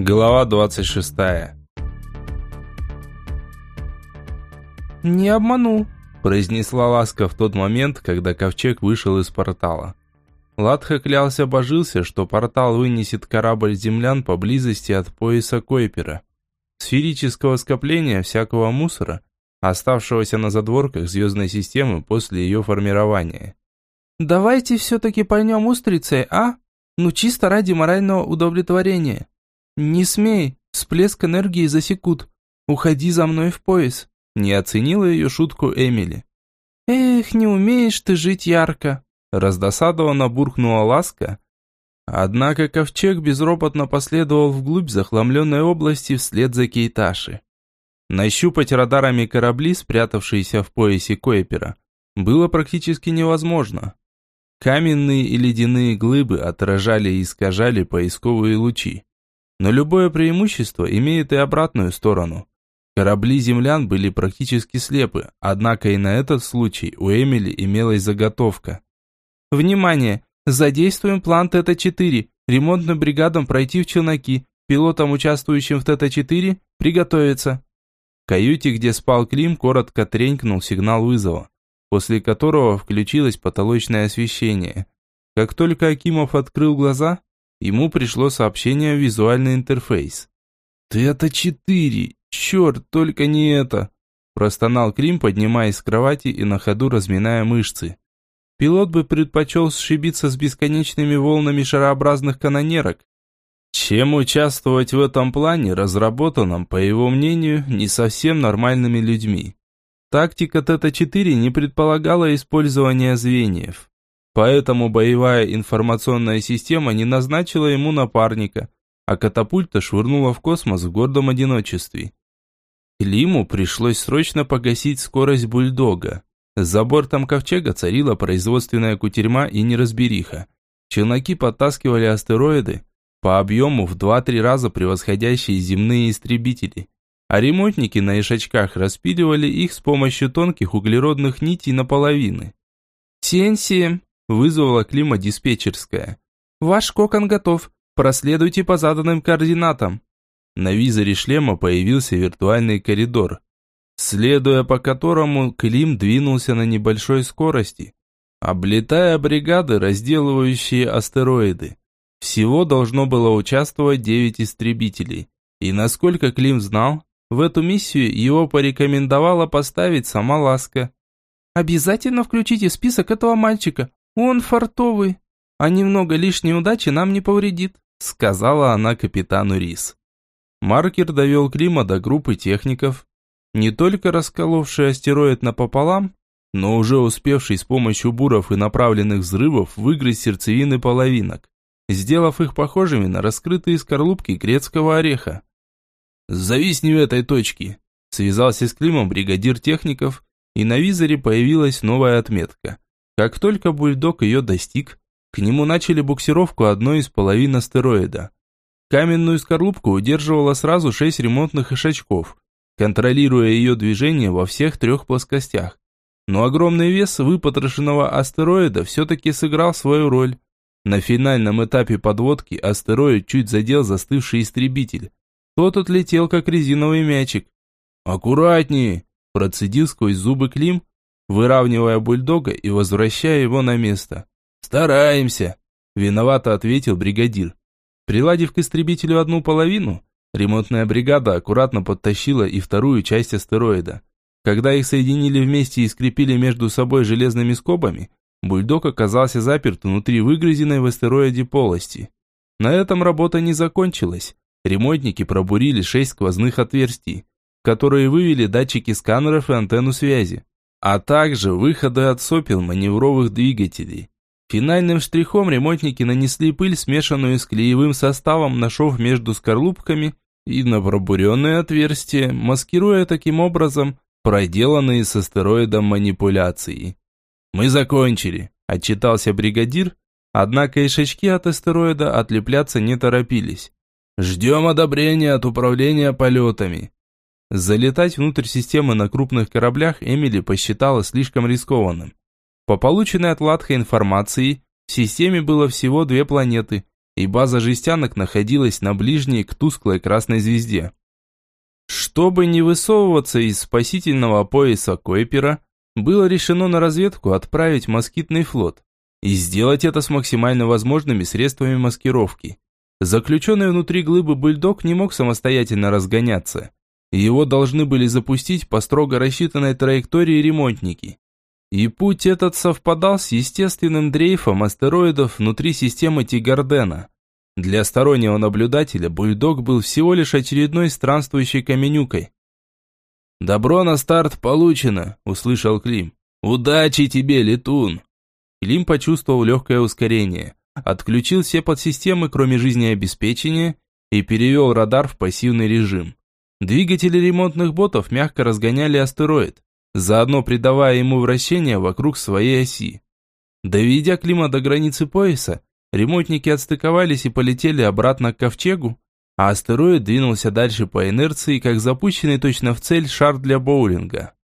Глава 26. «Не обманул», – произнесла Ласка в тот момент, когда ковчег вышел из портала. Ладха клялся божился, что портал вынесет корабль землян поблизости от пояса Койпера, сферического скопления всякого мусора, оставшегося на задворках звездной системы после ее формирования. «Давайте все-таки пальнем устрицей, а? Ну чисто ради морального удовлетворения. Не смей, всплеск энергии засекут. Уходи за мной в пояс». Не оценила ее шутку Эмили. «Эх, не умеешь ты жить ярко», Раздосадованно буркнула Ласка. Однако ковчег безропотно последовал вглубь захламленной области вслед за Кейташи. Нащупать радарами корабли, спрятавшиеся в поясе Койпера, было практически невозможно. Каменные и ледяные глыбы отражали и искажали поисковые лучи. Но любое преимущество имеет и обратную сторону. Корабли землян были практически слепы, однако и на этот случай у Эмили имелась заготовка. Внимание! Задействуем план Тета-4. Ремонтным бригадам пройти в челноки. Пилотам, участвующим в Тета-4, приготовиться. В каюте, где спал Клим, коротко тренькнул сигнал вызова, после которого включилось потолочное освещение. Как только Акимов открыл глаза, ему пришло сообщение в визуальный интерфейс. «Тета-4! Черт, только не это!» Простонал Клим, поднимаясь с кровати и на ходу разминая мышцы. Пилот бы предпочел сшибиться с бесконечными волнами шарообразных канонерок, чем участвовать в этом плане, разработанном, по его мнению, не совсем нормальными людьми. Тактика Тета-4 не предполагала использования звеньев. Поэтому боевая информационная система не назначила ему напарника, а катапульта швырнула в космос в гордом одиночестве. Климу пришлось срочно погасить скорость бульдога. За бортом ковчега царила производственная кутерьма и неразбериха. Челноки подтаскивали астероиды, по объему в 2-3 раза превосходящие земные истребители. А ремонтники на ишачках распиливали их с помощью тонких углеродных нитей наполовины. «Сень-семь», вызвала климат-диспетчерская. «Ваш кокон готов. Проследуйте по заданным координатам». На визоре шлема появился виртуальный коридор, следуя по которому Клим двинулся на небольшой скорости, облетая бригады, разделывающие астероиды. Всего должно было участвовать 9 истребителей, и насколько Клим знал, в эту миссию его порекомендовала поставить сама Ласка. «Обязательно включите список этого мальчика, он фартовый, а немного лишней удачи нам не повредит», сказала она капитану Рис. Маркер довел Клима до группы техников, не только расколовший астероид напополам, но уже успевший с помощью буров и направленных взрывов выгрызть сердцевины половинок, сделав их похожими на раскрытые скорлупки грецкого ореха. «Зависни в этой точке», – связался с Климом бригадир техников, и на визоре появилась новая отметка. Как только бульдог ее достиг, к нему начали буксировку одной из половин астероида. Каменную скорлупку удерживало сразу шесть ремонтных ишачков – контролируя ее движение во всех трех плоскостях. Но огромный вес выпотрошенного астероида все-таки сыграл свою роль. На финальном этапе подводки астероид чуть задел застывший истребитель. Тот отлетел, как резиновый мячик. «Аккуратнее!» – процедил сквозь зубы Клим, выравнивая бульдога и возвращая его на место. «Стараемся!» – виновато ответил бригадир. Приладив к истребителю одну половину, Ремонтная бригада аккуратно подтащила и вторую часть астероида. Когда их соединили вместе и скрепили между собой железными скобами, бульдог оказался заперт внутри выгрызенной в астероиде полости. На этом работа не закончилась. Ремонтники пробурили шесть сквозных отверстий, которые вывели датчики сканеров и антенну связи, а также выходы от сопел маневровых двигателей. Финальным штрихом ремонтники нанесли пыль, смешанную с клеевым составом на шов между скорлупками и на пробуренные отверстия, маскируя таким образом проделанные с астероидом манипуляции. «Мы закончили», – отчитался бригадир, однако ишачки от астероида отлепляться не торопились. «Ждем одобрения от управления полетами». Залетать внутрь системы на крупных кораблях Эмили посчитала слишком рискованным. По полученной от Латха информации, в системе было всего две планеты, и база жестянок находилась на ближней к тусклой красной звезде. Чтобы не высовываться из спасительного пояса Койпера, было решено на разведку отправить москитный флот и сделать это с максимально возможными средствами маскировки. Заключенный внутри глыбы бульдог не мог самостоятельно разгоняться. Его должны были запустить по строго рассчитанной траектории ремонтники. И путь этот совпадал с естественным дрейфом астероидов внутри системы Тигардена. Для стороннего наблюдателя бульдог был всего лишь очередной странствующей каменюкой. «Добро на старт получено», – услышал Клим. «Удачи тебе, летун!» Клим почувствовал легкое ускорение, отключил все подсистемы, кроме жизнеобеспечения, и перевел радар в пассивный режим. Двигатели ремонтных ботов мягко разгоняли астероид, заодно придавая ему вращение вокруг своей оси. Доведя Клима до границы пояса, ремонтники отстыковались и полетели обратно к ковчегу, а астероид двинулся дальше по инерции, как запущенный точно в цель шар для боулинга.